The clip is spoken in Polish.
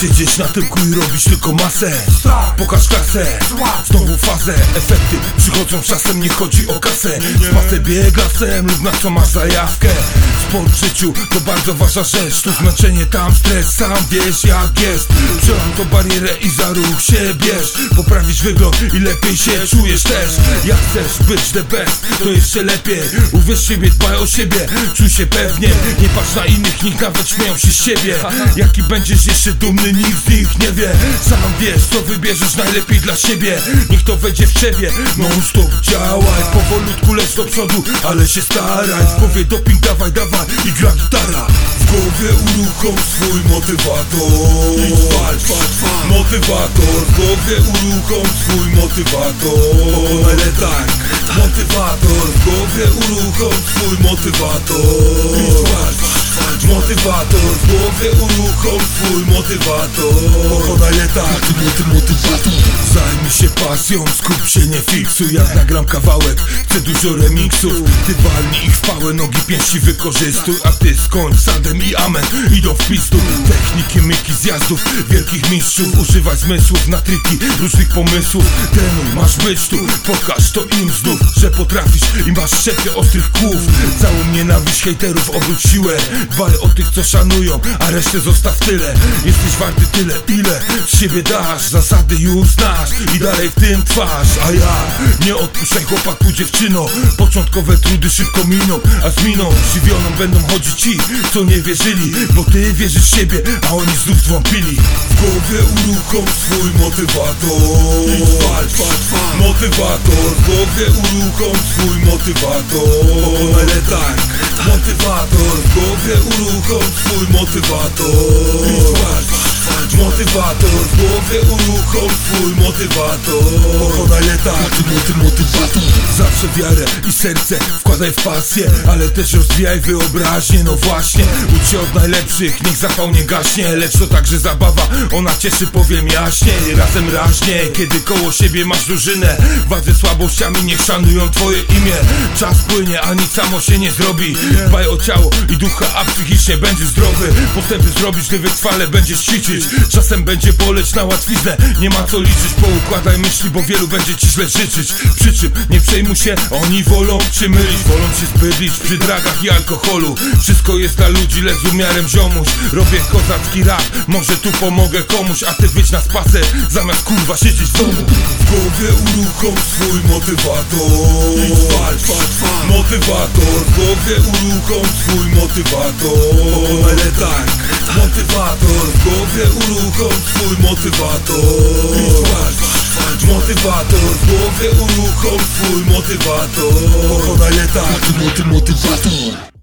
Siedzieć na tyłku i robić tylko masę. Pokaż klasę, znowu fazę. Efekty przychodzą czasem, nie chodzi o kasę. Spasę biegasem lub na co masz zajawkę Sport w życiu to bardzo ważna rzecz. Tu zmęczenie, tam stres, sam wiesz jak jest. Przełam to barierę i za ruch się bierz. Poprawić wygląd i lepiej się czujesz też. Jak chcesz być the best, to jeszcze lepiej. Uwierz siebie, dbaj o siebie, czuj się pewnie. Nie patrz na innych, nikt nawet śmieją się z siebie. Jaki będziesz jeszcze dumny, nikt z nich nie wie. Sam wiesz, co wybierzesz najlepiej dla siebie. Niech to wejdzie w ciebie, non stop działaj Powolutku leć do przodu, ale się staraj. W głowie doping, dawaj, dawaj i gra gitara. W głowie uruchom swój motywator. Motywator W głowie uruchom swój motywator. Pokonaj tak, motywator W głowie uruchom swój motywator. Motywator w głowie uruchom swój motywator. Pokonaj tak motywator. Zajmij się pasją, skup się, nie fiksuj. Jak nagram kawałek, chcę dużo remixów. Ty walnij ich w nogi pięści wykorzystuj. A ty skończ sadem i amen, idą w pistu Techniki, myki zjazdów, wielkich mistrzów. Używaj zmysłów na triki, różnych pomysłów. Trenuj, masz być tu, pokaż to im znów Że potrafisz. I masz szczepie ostrych kłów. Całą nienawiść hejterów obróć siłę. Dbaj o tych, co szanują, a resztę zostaw tyle Jesteś warty tyle, ile z siebie dasz. Zasady już znasz i dalej w tym trwasz A ja nie odpuszczaj chłopaku dziewczyno. Początkowe trudy szybko miną A z miną żywioną będą chodzić ci, co nie wierzyli Bo ty wierzysz w siebie, a oni znów wątpili W głowie uruchom swój motywator. Walcz, motywator. W głowie uruchom swój motywator. Pokonaj tak, motywator W głowie uruchom swój motywator. Motywator. W głowie uruchom swój motywator. Pokonaj tak Moty, motywator. Zawsze wiarę i serce wkładaj w pasję Ale też rozwijaj wyobraźnię, no właśnie Ucz się od najlepszych, niech zapał nie gaśnie. Lecz to także zabawa, ona cieszy powiem jaśniej Razem raźnie, kiedy koło siebie masz drużynę. Wadze słabościami niech szanują twoje imię. Czas płynie, a nic samo się nie zrobi. Dbaj o ciało i ducha, a psychicznie będziesz zdrowy. Postępy zrobisz, gdy wytrwale będziesz ćwiczyć. Czasem będzie boleć na łatwiznę Nie ma co liczyć, poukładaj myśli, bo wielu będzie ci źle życzyć. Przy czym nie przejmuj się, oni wolą się mylić. Wolą się zbydlić przy dragach i alkoholu. Wszystko jest dla ludzi, lecz z umiarem ziomuś. Robię kozacki rap, może tu pomogę komuś A ty wyjdź na spacer, zamiast kurwa siedzieć w domu W głowie uruchom swój motywator. I walcz, motywator W głowie uruchom swój motywator. Pokonaj tak, motywator W głowie uruchom swój motywator. Motywator. W głowie uruchom swój motywator. Pokonaj tak Moty, motywator